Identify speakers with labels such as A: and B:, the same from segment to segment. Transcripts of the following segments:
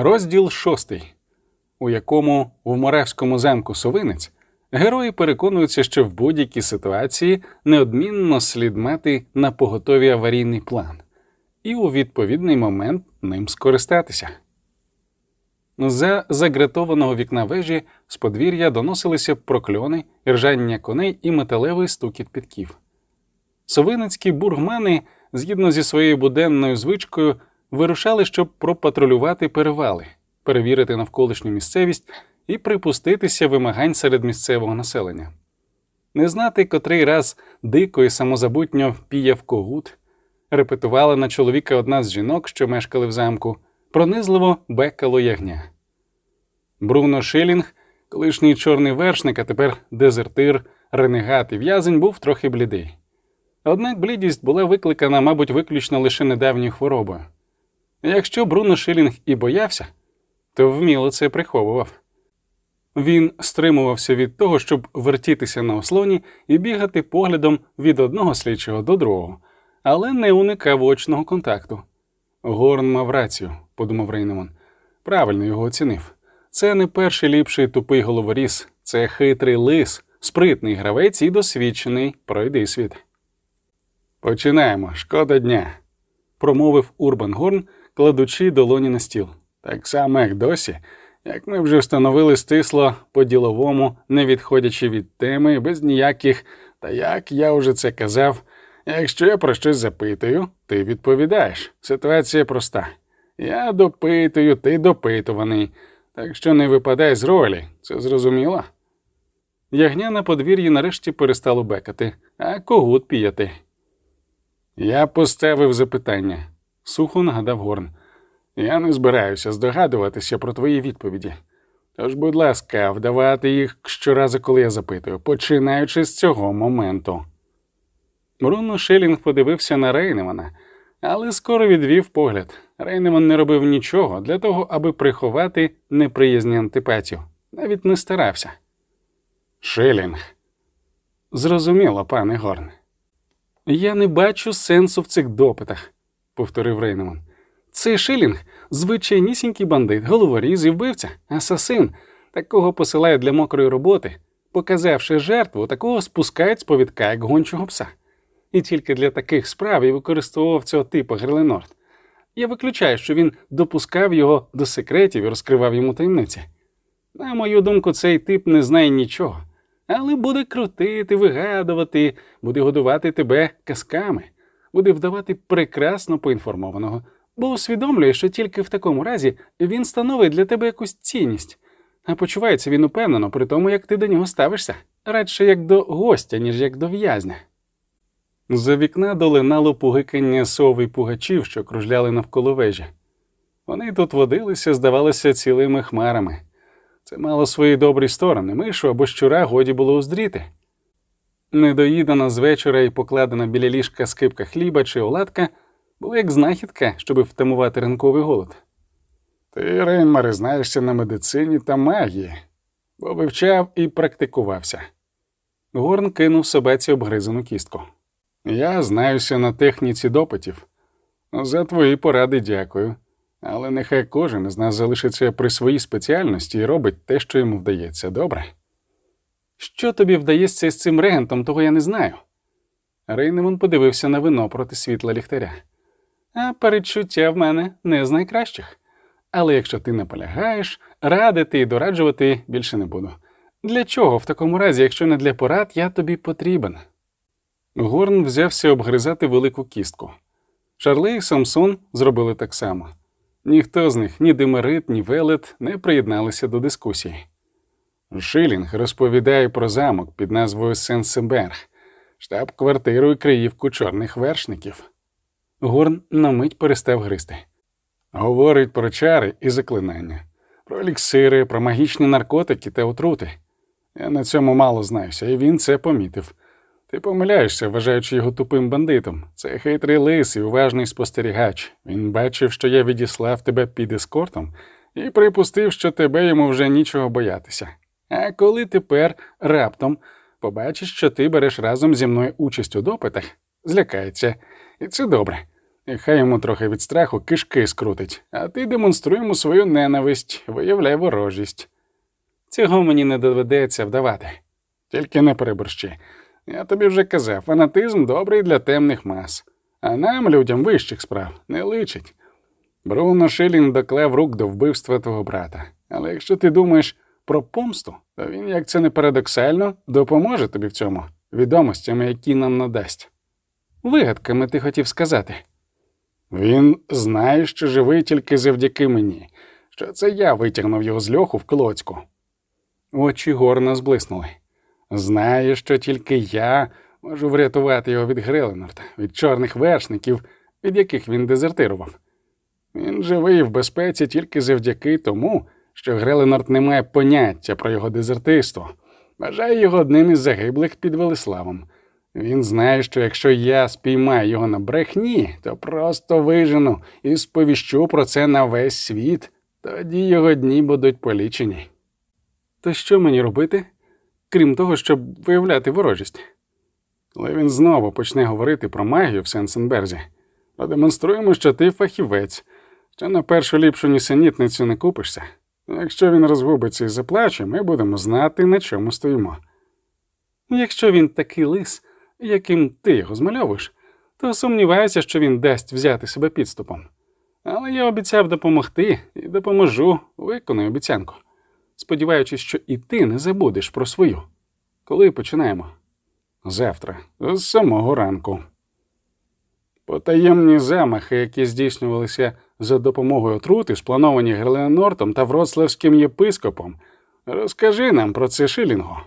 A: Розділ шостий, у якому в Моревському замку Совинець герої переконуються, що в будь-якій ситуації неодмінно слід мати на поготові аварійний план і у відповідний момент ним скористатися. За загратованого вікна вежі з подвір'я доносилися прокльони, ржання коней і металевий стукіт підків. Совиницькі бургмани, згідно зі своєю буденною звичкою, вирушали, щоб пропатрулювати перевали, перевірити навколишню місцевість і припуститися вимагань серед місцевого населення. Не знати, котрий раз дико і самозабутньо піяв когут, репетувала на чоловіка одна з жінок, що мешкали в замку, пронизливо бекало ягня. Бруно Шилінг, колишній чорний вершник, а тепер дезертир, ренегат і в'язень, був трохи блідий. Однак блідість була викликана, мабуть, виключно лише недавньою хворобою. Якщо Бруно Шилінг і боявся, то вміло це приховував. Він стримувався від того, щоб вертітися на ослоні і бігати поглядом від одного слідчого до другого, але не уникав очного контакту. Горн мав рацію, подумав Рейнеман. Правильно його оцінив. Це не перший ліпший тупий головоріз, це хитрий лис, спритний гравець і досвідчений пройди світ. Починаємо, шкода дня, промовив Урбан Горн, кладучи долоні на стіл. Так само, як досі, як ми вже встановили стисло по-діловому, не відходячи від теми, без ніяких, та як я вже це казав, якщо я про щось запитую, ти відповідаєш. Ситуація проста. Я допитую, ти допитуваний, так що не випадай з ролі, це зрозуміло? Ягня на подвір'ї нарешті перестало бекати, а когут піяти. Я поставив запитання, сухо нагадав Горн. Я не збираюся здогадуватися про твої відповіді. Тож, будь ласка, вдавати їх щоразу, коли я запитую, починаючи з цього моменту. Бруно Шелінг подивився на Рейнемана, але скоро відвів погляд. Рейнеман не робив нічого для того, аби приховати неприязні антипатію, навіть не старався. Шелінг. Зрозуміло, пане Горн. Я не бачу сенсу в цих допитах, повторив Рейнеман. Цей шилінг звичайнісінький бандит, головоріз і вбивця, асасин. Такого посилають для мокрої роботи. Показавши жертву, такого спускають з повідка, як гончого пса. І тільки для таких справ і використовував цього типу Герленорд. Я виключаю, що він допускав його до секретів і розкривав йому таємниці. На мою думку, цей тип не знає нічого, але буде крутити, вигадувати, буде годувати тебе казками, буде вдавати прекрасно поінформованого бо усвідомлює, що тільки в такому разі він становить для тебе якусь цінність, а почувається він упевнено при тому, як ти до нього ставишся, радше як до гостя, ніж як до в'язня. За вікна долинало пугикання сов і пугачів, що кружляли навколо вежі. Вони тут водилися, здавалося, цілими хмарами. Це мало свої добрі сторони, мишу або щура годі було уздріти. Недоїдана з вечора і покладена біля ліжка скипка хліба чи оладка було як знахідка, щоби втамувати ранковий голод. Ти, Рейнмари, знаєшся на медицині та магії, бо вивчав і практикувався. Горн кинув собаці обгризану кістку. Я знаюся на техніці допитів. За твої поради дякую. Але нехай кожен із нас залишиться при своїй спеціальності і робить те, що йому вдається, добре? Що тобі вдається з цим регентом, того я не знаю. Рейнемон подивився на вино проти світла ліхтаря а передчуття в мене не з найкращих. Але якщо ти наполягаєш, радити і дораджувати більше не буду. Для чого в такому разі, якщо не для порад, я тобі потрібен? Горн взявся обгризати велику кістку. Шарли і Самсон зробили так само. Ніхто з них, ні Демерит, ні Велет, не приєдналися до дискусії. Шилінг розповідає про замок під назвою Сен-Себерг, штаб-квартиру і криївку чорних вершників. Горн на мить перестав гризти. Говорить про чари і заклинання, про еліксири, про магічні наркотики та отрути. Я на цьому мало знаюся, і він це помітив. Ти помиляєшся, вважаючи його тупим бандитом. Це хитрий лис і уважний спостерігач. Він бачив, що я відіслав тебе під ескортом, і припустив, що тебе йому вже нічого боятися. А коли тепер раптом побачиш, що ти береш разом зі мною участь у допитах, злякається. І це добре. І хай йому трохи від страху кишки скрутить, а ти демонструй йому свою ненависть, виявляй ворожість. Цього мені не доведеться вдавати. Тільки не переборщи. Я тобі вже казав, фанатизм добрий для темних мас, а нам, людям вищих справ, не личить. Бруно Шилін доклав рук до вбивства твого брата. Але якщо ти думаєш про помсту, то він, як це не парадоксально, допоможе тобі в цьому відомостями, які нам надасть. Вигадками ти хотів сказати. Він знає, що живий тільки завдяки мені, що це я витягнув його з льоху в Клоцьку. Очі горно зблиснули. Знає, що тільки я можу врятувати його від Греленорта, від чорних вершників, від яких він дезертирував. Він живий в безпеці тільки завдяки тому, що Греленорд не має поняття про його дезертирство, вважає його одним із загиблих під Велиславом. Він знає, що якщо я спіймаю його на брехні, то просто вижену і сповіщу про це на весь світ, тоді його дні будуть полічені. То що мені робити, крім того, щоб виявляти ворожість? Коли він знову почне говорити про магію в Сенсенберзі, продемонструємо, що ти фахівець, що на першу ліпшу нісенітницю не купишся. Якщо він розгубиться і заплаче, ми будемо знати, на чому стоїмо. Якщо він такий лис, яким ти його змальовуєш, то сумніваюся, що він дасть взяти себе підступом. Але я обіцяв допомогти і допоможу, виконую обіцянку, сподіваючись, що і ти не забудеш про свою. Коли починаємо? Завтра, з самого ранку. Потаємні замахи, які здійснювалися за допомогою отрути, сплановані Геленортом та Вроцлавським єпископом. Розкажи нам про це Шилінго.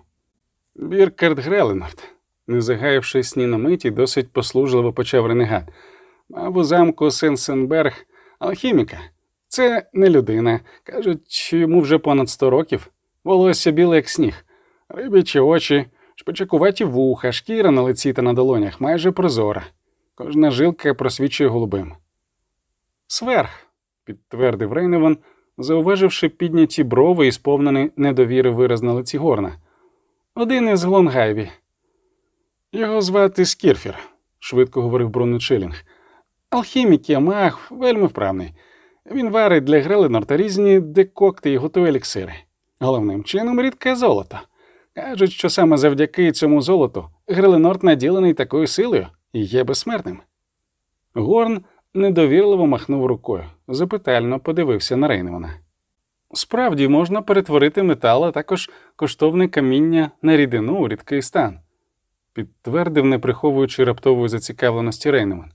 A: Біркард Греленорд, не загаявшись ні на миті, досить послужливо почав ренегат. Мав у замку Сенсенберг алхіміка. Це не людина. Кажуть, йому вже понад сто років. Волосся біле, як сніг, рибячі очі, шпичакуваті вуха, шкіра на лиці та на долонях майже прозора. Кожна жилка просвічує голубим. Сверг, підтвердив Рейневан, зауваживши підняті брови і сповнений недовіри вираз на лиці Горна. Один із Лонгайві. Його звати Скірфір, швидко говорив Бруно Шилінг. Алхімік і маг, вельми вправний. Він варить для Греленорта різні декокти і готує еліксири. Головним чином рідке золото. Кажуть, що саме завдяки цьому золоту Греленорт наділений такою силою і є безсмертним. Горн недовірливо махнув рукою, запитально подивився на Рейневана. Справді можна перетворити метал, а також коштовне каміння на рідину у рідкий стан, підтвердив, не приховуючи раптової зацікавленості Рейнеман.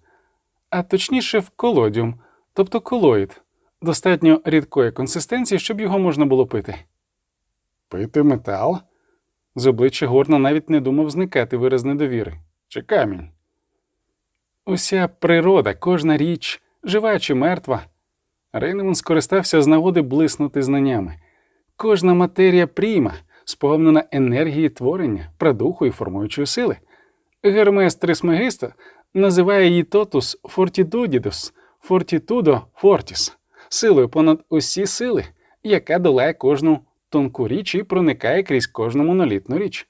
A: А точніше в колодіум, тобто колоїд, достатньо рідкої консистенції, щоб його можна було пити. Пити метал? З обличчя Горна навіть не думав зникати вираз недовіри. Чи камінь? Уся природа, кожна річ, жива чи мертва. Рейнеман скористався з нагоди блиснути знаннями. Кожна матерія пріма, сповнена енергії творення, продуху і формуючої сили. Гермес Трисмегиста називає її тотус фортідудідус, фортітудо фортіс, силою понад усі сили, яка долає кожну тонку річ і проникає крізь кожну монолітну річ.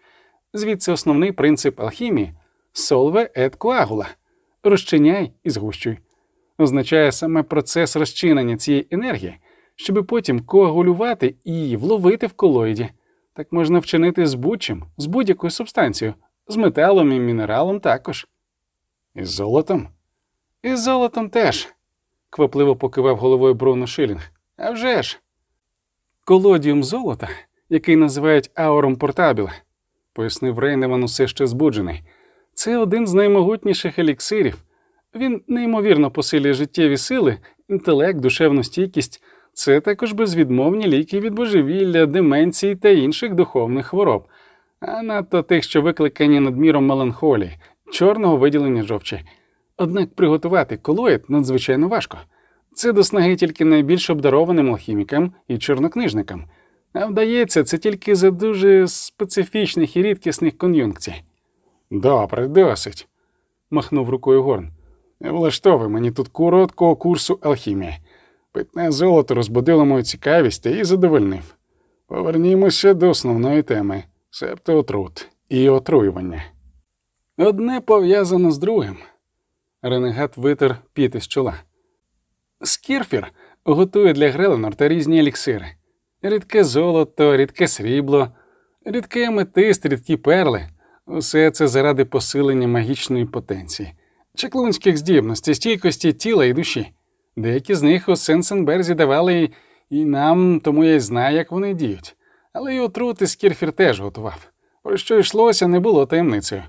A: Звідси основний принцип алхімії солве ет коагула розчиняй і згущуй. Означає саме процес розчинення цієї енергії, щоби потім коагулювати і вловити в колоїді. Так можна вчинити з будь-чим, з будь-якою субстанцією, з металом і мінералом також. Із золотом? Із золотом теж, квапливо покивав головою Бруно Шилінг. «А вже ж!» Колодіум золота, який називають ауром портабіле, пояснив Рейневан усе ще збуджений. Це один з наймогутніших еліксирів. Він неймовірно посилює життєві сили, інтелект, душевну стійкість. Це також безвідмовні ліки від божевілля, деменції та інших духовних хвороб, а надто тих, що викликані надміром меланхолії, чорного виділення жовчі. Однак приготувати колоїд надзвичайно важко. Це до снаги тільки найбільш обдарованим алхімікам і чорнокнижникам, а вдається це тільки за дуже специфічних і рідкісних кон'юнкцій. Добре, досить, махнув рукою Горн. Влаштовуй мені тут короткого курсу алхімії. Питне золото розбудило мою цікавість та її задовольнив. Повернімося до основної теми себто отрут і отруювання. Одне пов'язано з другим. Ренегат витер піт із чола. Скірфір готує для Греленорта різні еліксири. Рідке золото, рідке срібло, рідкий аметист, рідкі перли. Усе це заради посилення магічної потенції, чеклунських здібностей, стійкості тіла і душі. Деякі з них у Сенсенберзі давали і нам, тому я й знаю, як вони діють. Але й отрути Скірфір теж готував. Про що йшлося, не було таємницею.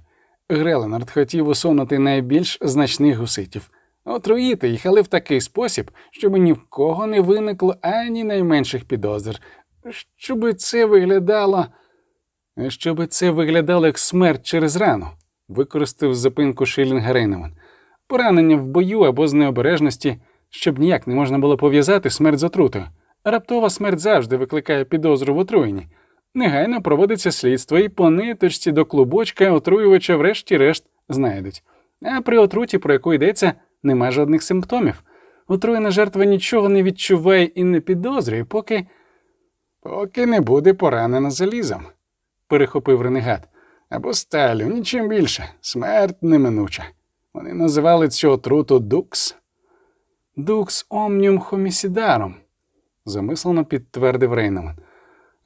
A: Греленард хотів усунути найбільш значних гуситів, отруїти їх, але в такий спосіб, щоб ні в кого не виникло ані найменших підозр, щоб це виглядало. Щоб це виглядало як смерть через рану, використав зупинку Шилінга Рейнеман. Поранення в бою або з необережності, щоб ніяк не можна було пов'язати смерть з отрутою. Раптова смерть завжди викликає підозру в отруєнні. Негайно проводиться слідство і по ниточці до клубочка отруювача врешті-решт знайдуть. А при отруті, про яку йдеться, нема жодних симптомів. Отруєна жертва нічого не відчуває і не підозрює, поки поки не буде поранена залізом, перехопив ренегат. Або сталю, нічим більше, смерть неминуча. Вони називали цю отруту дукс. Дукс омнюм хомісідаром, замислено підтвердив Рейнеман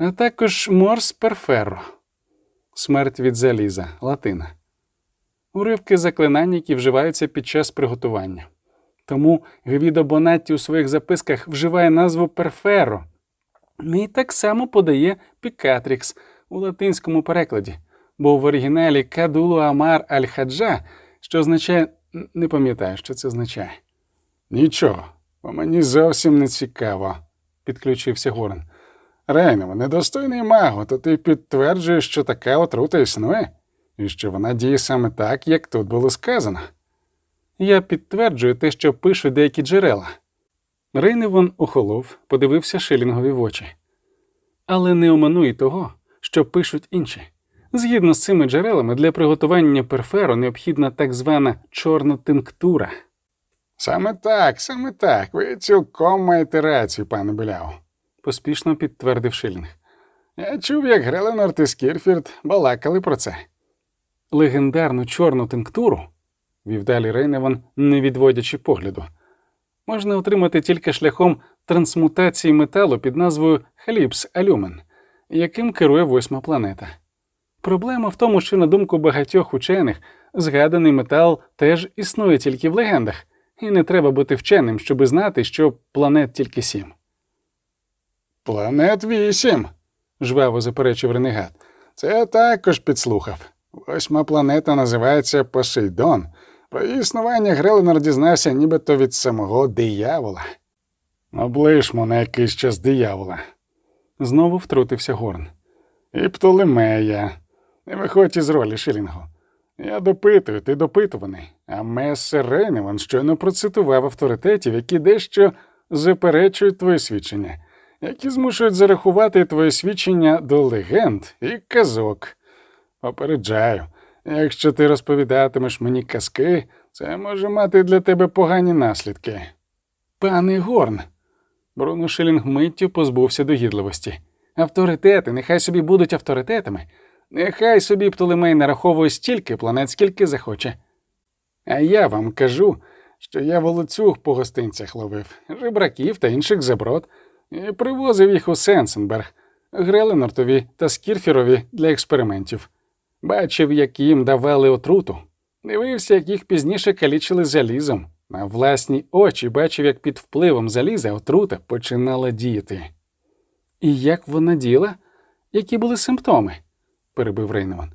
A: а також морс перферро, смерть від заліза, латина, уривки заклинань, які вживаються під час приготування. Тому Гвідо Бонатті у своїх записках вживає назву перферо і так само подає Пікатрікс у латинському перекладі, бо в оригіналі Кадулу Амар Аль-Хаджа, що означає, не пам'ятаю, що це означає. Нічого, бо мені зовсім не цікаво, підключився Горн. Рейнево, недостойний магу, то ти підтверджуєш, що така отрута існує, і що вона діє саме так, як тут було сказано. Я підтверджую те, що пишуть деякі джерела. Рейневон охолов, подивився шилінгові в очі. Але не омануй того, що пишуть інші. Згідно з цими джерелами, для приготування перферу необхідна так звана чорна тинктура. Саме так, саме так. Ви цілком маєте рацію, пане Беляу поспішно підтвердив Шилінг. Я чув, як Греленорт і Скірфір балакали про це. Легендарну чорну тинктуру, вів далі Рейневан, не відводячи погляду, можна отримати тільки шляхом трансмутації металу під назвою Халіпс Алюмен, яким керує восьма планета. Проблема в тому, що, на думку багатьох учених, згаданий метал теж існує тільки в легендах, і не треба бути вченим, щоби знати, що планет тільки сім. Планет вісім, жваво заперечив ренегат. Це також підслухав. Восьма планета називається Посейдон. Про її існування Греленор дізнався нібито від самого диявола. Облишмо на якийсь час диявола. Знову втрутився Горн. І Птолемея. Не виходь із ролі Шилінгу. Я допитую, ти допитуваний, а месер Рейневан щойно процитував авторитетів, які дещо заперечують твоє свідчення які змушують зарахувати твоє свідчення до легенд і казок. Попереджаю, якщо ти розповідатимеш мені казки, це може мати для тебе погані наслідки. Пане Горн. Бруно Шилінг миттю позбувся догідливості. Авторитети, нехай собі будуть авторитетами, нехай собі Птолемей нараховує стільки планет, скільки захоче. А я вам кажу, що я волоцюг по гостинцях ловив, жебраків та інших заброд і привозив їх у Сенсенберг, Греленортові та Скірфірові для експериментів. Бачив, як їм давали отруту, дивився, як їх пізніше калічили залізом. На власні очі бачив, як під впливом заліза отрута починала діяти. І як вона діла? Які були симптоми? перебив Рейнеман.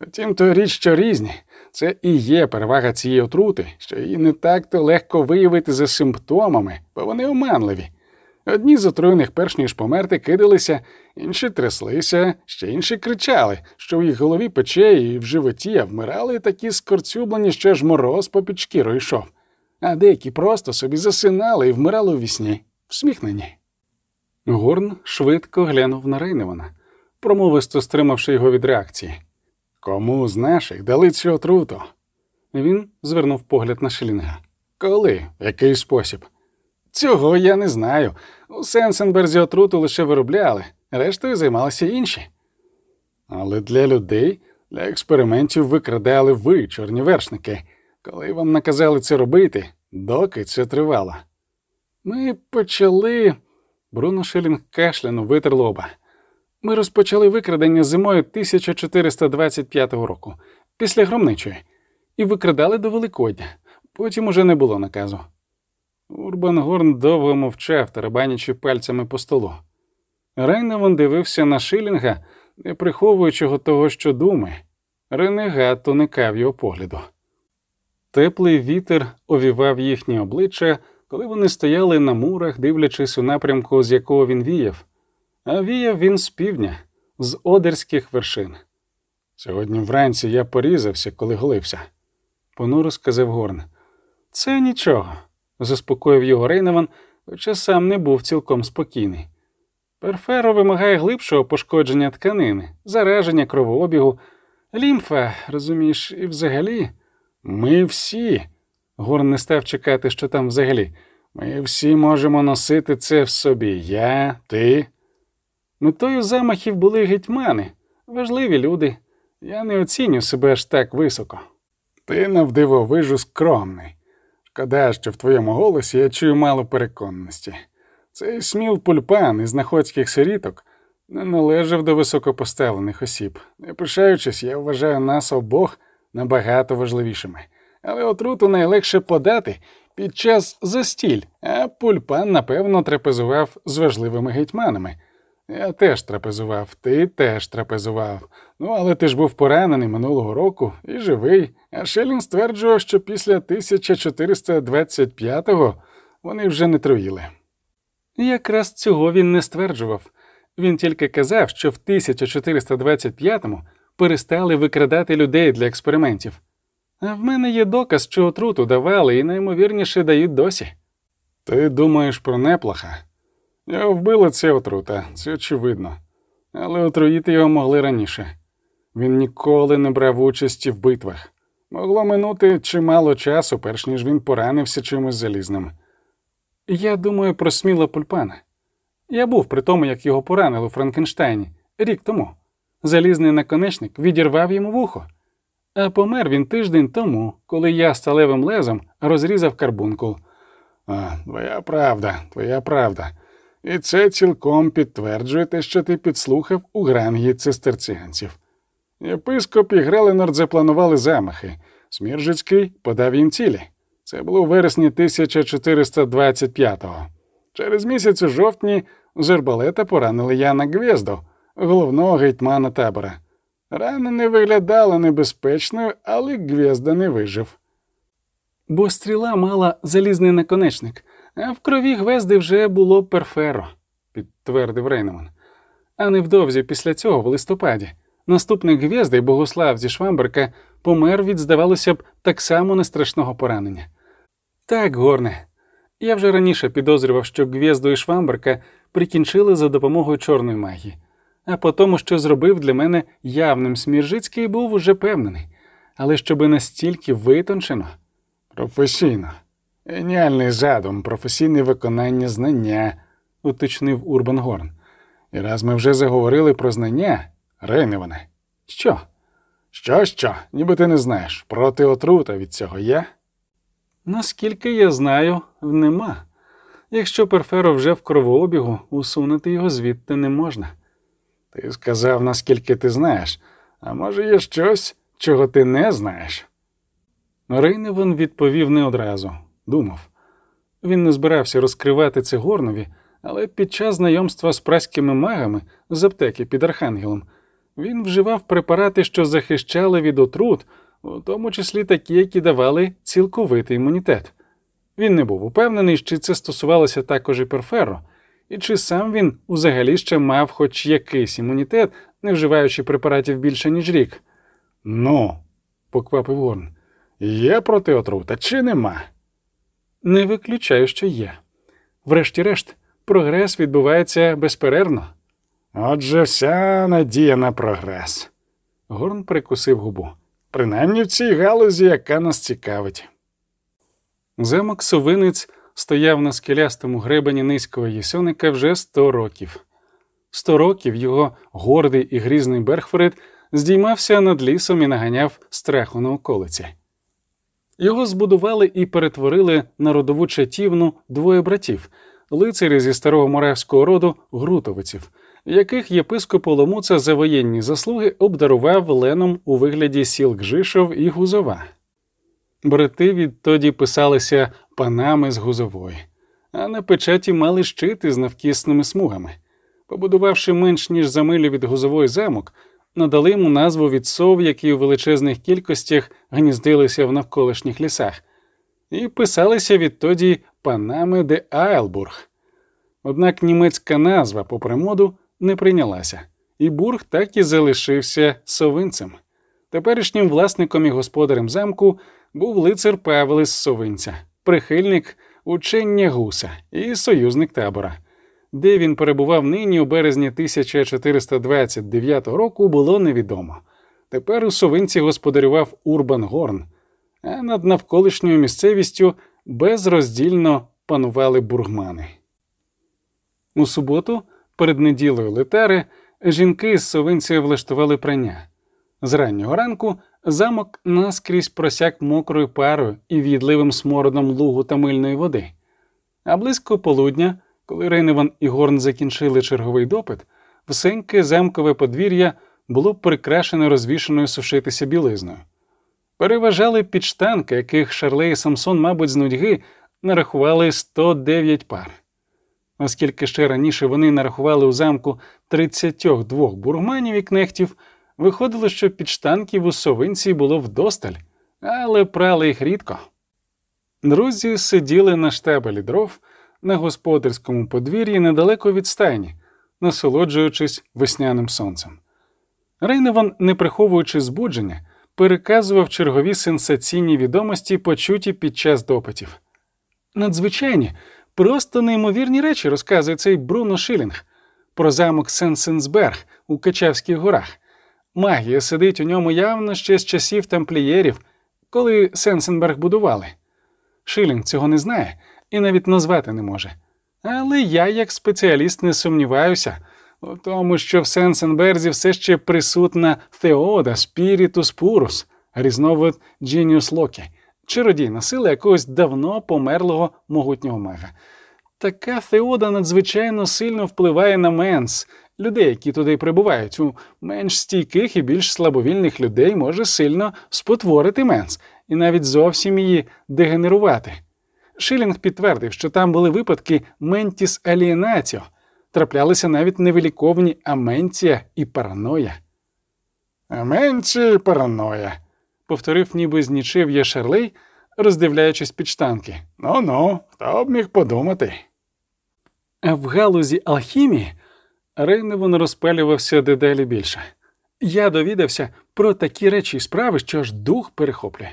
A: Втім, то річ, що різні. Це і є перевага цієї отрути, що її не так то легко виявити за симптомами, бо вони оманливі. Одні з отруєних, перш ніж померти, кидалися, інші тряслися, ще інші кричали, що в їх голові пече і в животі, а вмирали такі скорцюблені, що аж мороз попід шкірою йшов. А деякі просто собі засинали і вмирали у вісні, всміхнені. Горн швидко глянув на Рейневана, промовисто стримавши його від реакції. Кому з наших дали цю отруту? Він звернув погляд на Шелінга. Коли? Який спосіб? Цього я не знаю. У Сенсенберзі отруту лише виробляли, рештою займалися інші. Але для людей, для експериментів викрадали ви, чорні вершники. Коли вам наказали це робити, доки це тривало. Ми почали. Бруно Шелінг кашлянув витер лоба. Ми розпочали викрадення зимою 1425 року, після громничої, і викрадали до Великодня. Потім уже не було наказу. Урбан Горн довго мовчав, тарабанячи пальцями по столу. Рейневан дивився на Шилінга, не приховуючи того, що думає. Ренегат уникав його погляду. Теплий вітер овівав їхні обличчя, коли вони стояли на мурах, дивлячись у напрямку, з якого він віяв, а віяв він з півдня, з одерських вершин. Сьогодні вранці я порізався, коли голився, понуро сказав Горн. Це нічого, заспокоїв його Рейневан, хоча сам не був цілком спокійний. Перферо вимагає глибшого пошкодження тканини, зараження кровообігу, лімфа, розумієш, і взагалі. Ми всі, Горн не став чекати, що там взагалі. Ми всі можемо носити це в собі. Я, ти. Метою замахів були гетьмани, важливі люди. Я не оціню себе аж так високо. Ти навдивовижу скромний. Шкода, що в твоєму голосі я чую мало переконності. Цей сміл пульпан із находських сиріток не належав до високопоставлених осіб. Не пишаючись, я вважаю нас обох набагато важливішими. Але отруту найлегше подати під час застіль, а пульпан, напевно, трапезував з важливими гетьманами. Я теж трапезував, ти теж трапезував. Ну, але ти ж був поранений минулого року і живий. А Шелін стверджував, що після 1425-го вони вже не труїли. Якраз цього він не стверджував. Він тільки казав, що в 1425-му перестали викрадати людей для експериментів. А в мене є доказ, що отруту давали і наймовірніше дають досі. Ти думаєш про неплаха? Я вбила це отрута, це очевидно, але отруїти його могли раніше. Він ніколи не брав участі в битвах. Могло минути чимало часу, перш ніж він поранився чимось залізним. Я думаю про сміла пульпана. Я був при тому, як його поранили у Франкенштайні рік тому. Залізний наконечник відірвав йому вухо, а помер він тиждень тому, коли я сталевим лезом розрізав карбункул. А, Твоя правда, твоя правда. І це цілком підтверджує те, що ти підслухав у грангі цистерціанців. Єпископ і Греленорд запланували замахи. Сміржицький подав їм цілі. Це було у вересні 1425-го. Через місяць у жовтні з арбалета поранили Яна Гвєзду, головного гетьмана табора. Рана не виглядала небезпечною, але Гвєзда не вижив. Бо стріла мала залізний наконечник, а в крові Гвезди вже було перферо, підтвердив Рейнеман. А невдовзі після цього, в листопаді, наступник Гвєзди, Богослав зі Швамберка, помер від, здавалося б, так само нестрашного поранення. Так, горне. Я вже раніше підозрював, що Гвєзду і Швамберка прикінчили за допомогою чорної магії, а по тому, що зробив для мене явним Сміржицький, був уже певнений, але щоби настільки витончено, професійно, геніальний задум, професійне виконання знання, уточнив Урбан Горн. І раз ми вже заговорили про знання, Рейневане, що? Що, що, ніби ти не знаєш, проти отрута від цього є? Наскільки я знаю, нема. Якщо перферо вже в кровообігу, усунути його звідти не можна. Ти сказав, наскільки ти знаєш, а може, є щось, чого ти не знаєш? Рейневан відповів не одразу, думав. Він не збирався розкривати це горнові, але під час знайомства з праськими магами з аптеки під Архангелом він вживав препарати, що захищали від отрут, у тому числі такі, які давали цілковитий імунітет. Він не був упевнений, чи це стосувалося також і перферо, і чи сам він взагалі ще мав хоч якийсь імунітет, не вживаючи препаратів більше, ніж рік. Ну, поквапив Горн, є проти отрута чи нема? Не виключаю, що є. Врешті-решт, прогрес відбувається безперервно. Отже, вся надія на прогрес. Горн прикусив губу. Принаймні в цій галузі, яка нас цікавить. Замок Совинець стояв на скелястому гребені низького єсоника вже сто років. Сто років його гордий і грізний Берхфорд здіймався над лісом і наганяв страху на околиці. Його збудували і перетворили на родову чатівну двоє братів, лицарі зі старого моревського роду Грутовиців, яких єпископ Оломуца за воєнні заслуги обдарував леном у вигляді сіл Гжишов і Гузова. Брати відтоді писалися панами з Гузової, а на печаті мали щити з навкісними смугами. Побудувавши менш ніж за милю від гузової замок, надали йому назву від сов, які у величезних кількостях гніздилися в навколишніх лісах, і писалися відтоді панами де Айлбург. Однак німецька назва, попри моду, не прийнялася, і бург так і залишився совинцем. Теперішнім власником і господарем замку був лицар Павел із Совинця, прихильник учення гуса і союзник табора. Де він перебував нині у березні 1429 року, було невідомо. Тепер у Совинці господарював Урбан Горн, а над навколишньою місцевістю безроздільно панували бургмани. У суботу, перед неділею летари, жінки з Совинці влаштували прання. З раннього ранку замок наскрізь просяк мокрою парою і відливим смородом лугу та мильної води, а близько полудня. Коли Рейневан і Горн закінчили черговий допит, всеньке замкове подвір'я було прикрашене розвішеною сушитися білизною. Переважали підштанки, яких Шарлей і Самсон, мабуть, з нудьги нарахували 109 пар. Оскільки ще раніше вони нарахували у замку 32 бургманів і кнехтів, виходило, що підштанків у совинці було вдосталь, але прали їх рідко. Друзі сиділи на штабелі дров на господарському подвір'ї недалеко від стайні, насолоджуючись весняним сонцем. Рейневан, не приховуючи збудження, переказував чергові сенсаційні відомості, почуті під час допитів. Надзвичайні, просто неймовірні речі розказує цей Бруно Шилінг про замок Сенсенсберг у Качавських горах. Магія сидить у ньому явно ще з часів тамплієрів, коли Сенсенберг будували. Шилінг цього не знає, і навіть назвати не може. Але я, як спеціаліст, не сумніваюся у тому, що в Сенсенберзі все ще присутна Теода Спірітус Пурус, різновид Джініус Локі, чародійна сила якогось давно померлого могутнього мага. Така Теода надзвичайно сильно впливає на менс, людей, які туди прибувають. У менш стійких і більш слабовільних людей може сильно спотворити менс і навіть зовсім її дегенерувати. Шилінг підтвердив, що там були випадки ментіс алієнаціо, траплялися навіть невиліковні аменція і параноя. Аменція і параноя, повторив ніби знічив Шарлей, роздивляючись під штанки. Ну ну, хто б міг подумати. А в галузі алхімії Рейневон розпалювався дедалі більше. Я довідався про такі речі і справи, що аж дух перехоплює.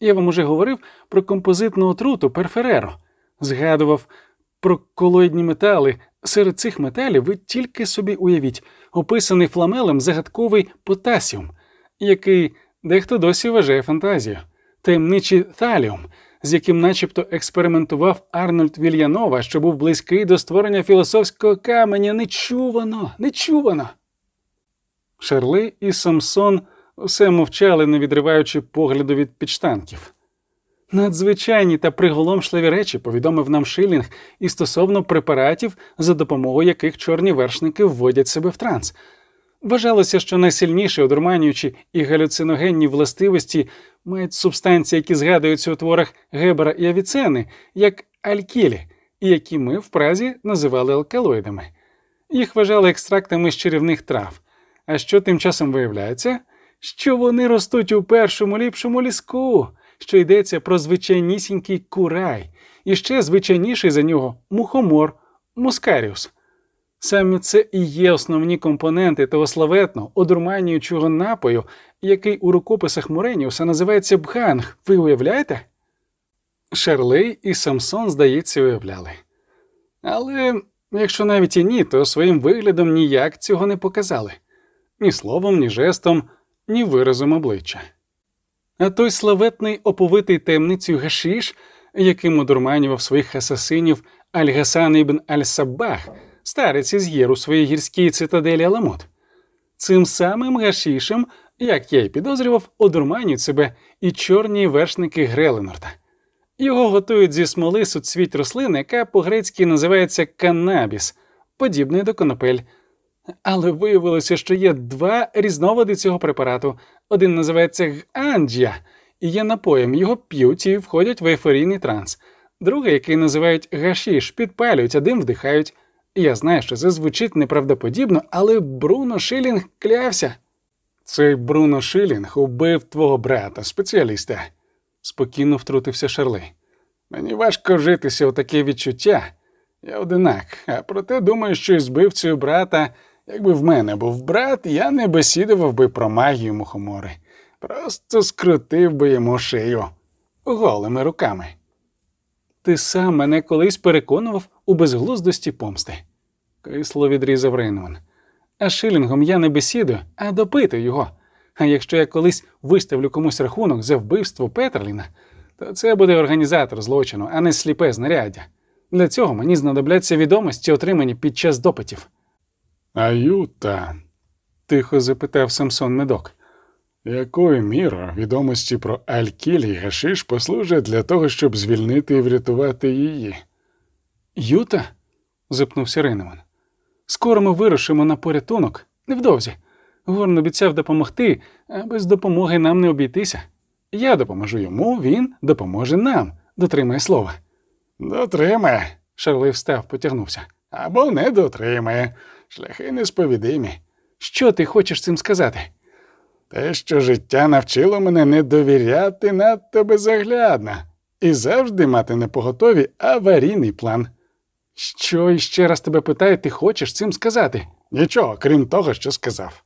A: Я вам уже говорив про композитну отруту перфереро, згадував про колоїдні метали. Серед цих металів ви тільки собі уявіть, описаний фламелем загадковий потасіум, який дехто досі вважає фантазією, таємничий таліум, з яким начебто експериментував Арнольд Вільянова, що був близький до створення філософського каменя. Нечувано, нечувано. Шарли і Самсон. Усе мовчали, не відриваючи погляду від підштанків. Надзвичайні та приголомшливі речі повідомив нам Шилінг і стосовно препаратів, за допомогою яких чорні вершники вводять себе в транс. Вважалося, що найсильніші одурманюючі і галюциногенні властивості мають субстанції, які згадуються у творах Гебера і Авіцени, як алькілі, які ми в празі називали алкалоїдами. Їх вважали екстрактами з чарівних трав. А що тим часом виявляється? що вони ростуть у першому ліпшому ліску, що йдеться про звичайнісінький курай, і ще звичайніший за нього мухомор, мускаріус. Саме це і є основні компоненти того славетного, одурманюючого напою, який у рукописах Мореніуса називається бханг. Ви уявляєте? Шерлей і Самсон, здається, уявляли. Але якщо навіть і ні, то своїм виглядом ніяк цього не показали ні словом, ні жестом, ні виразом обличчя. А той славетний оповитий таємницею Гашіш, яким одурманював своїх асасинів Аль-Гасан ібн Аль-Саббах, старець із гір у своїй гірській цитаделі Аламут. Цим самим Гашішем як я й підозрював, одурманюють себе і чорні вершники Греленорта. Його готують зі смоли суцвіть рослини, яка по-грецьки називається канабіс, подібний до конопель. Але виявилося, що є два різновиди цього препарату. Один називається ганджія, і є напоєм, його п'ють і входять в ейфорійний транс. Другий, який називають гашіш, підпалюють, а дим вдихають. Я знаю, що це звучить неправдоподібно, але Бруно Шилінг клявся. Цей Бруно Шилінг убив твого брата, спеціаліста, спокійно втрутився Шарли. Мені важко житися у таке відчуття. Я одинак, а проте думаю, що із збивцею брата, якби в мене був брат, я не бесідував би про магію мухомори. Просто скрутив би йому шию голими руками. Ти сам мене колись переконував у безглуздості помсти, кисло відрізав Рейнман. А шилінгом я не бесідую, а допитую його. А якщо я колись виставлю комусь рахунок за вбивство Петерліна, то це буде організатор злочину, а не сліпе знаряддя. Для цього мені знадобляться відомості, отримані під час допитів. А Юта? тихо запитав Самсон Медок. Якою мірою відомості про Алькіль і Гашиш послужать для того, щоб звільнити і врятувати її? Юта? запнувся Рейнеман. Скоро ми вирушимо на порятунок. Невдовзі. Горн обіцяв допомогти, а без допомоги нам не обійтися. Я допоможу йому, він допоможе нам. Дотримай слова. Дотримає. Шарли встав, потягнувся. Або не дотримає. Шляхи несповідимі. Що ти хочеш цим сказати? Те, що життя навчило мене не довіряти надто безоглядно і завжди мати на поготові аварійний план. Що іще раз тебе питаю, ти хочеш цим сказати? Нічого, крім того, що сказав.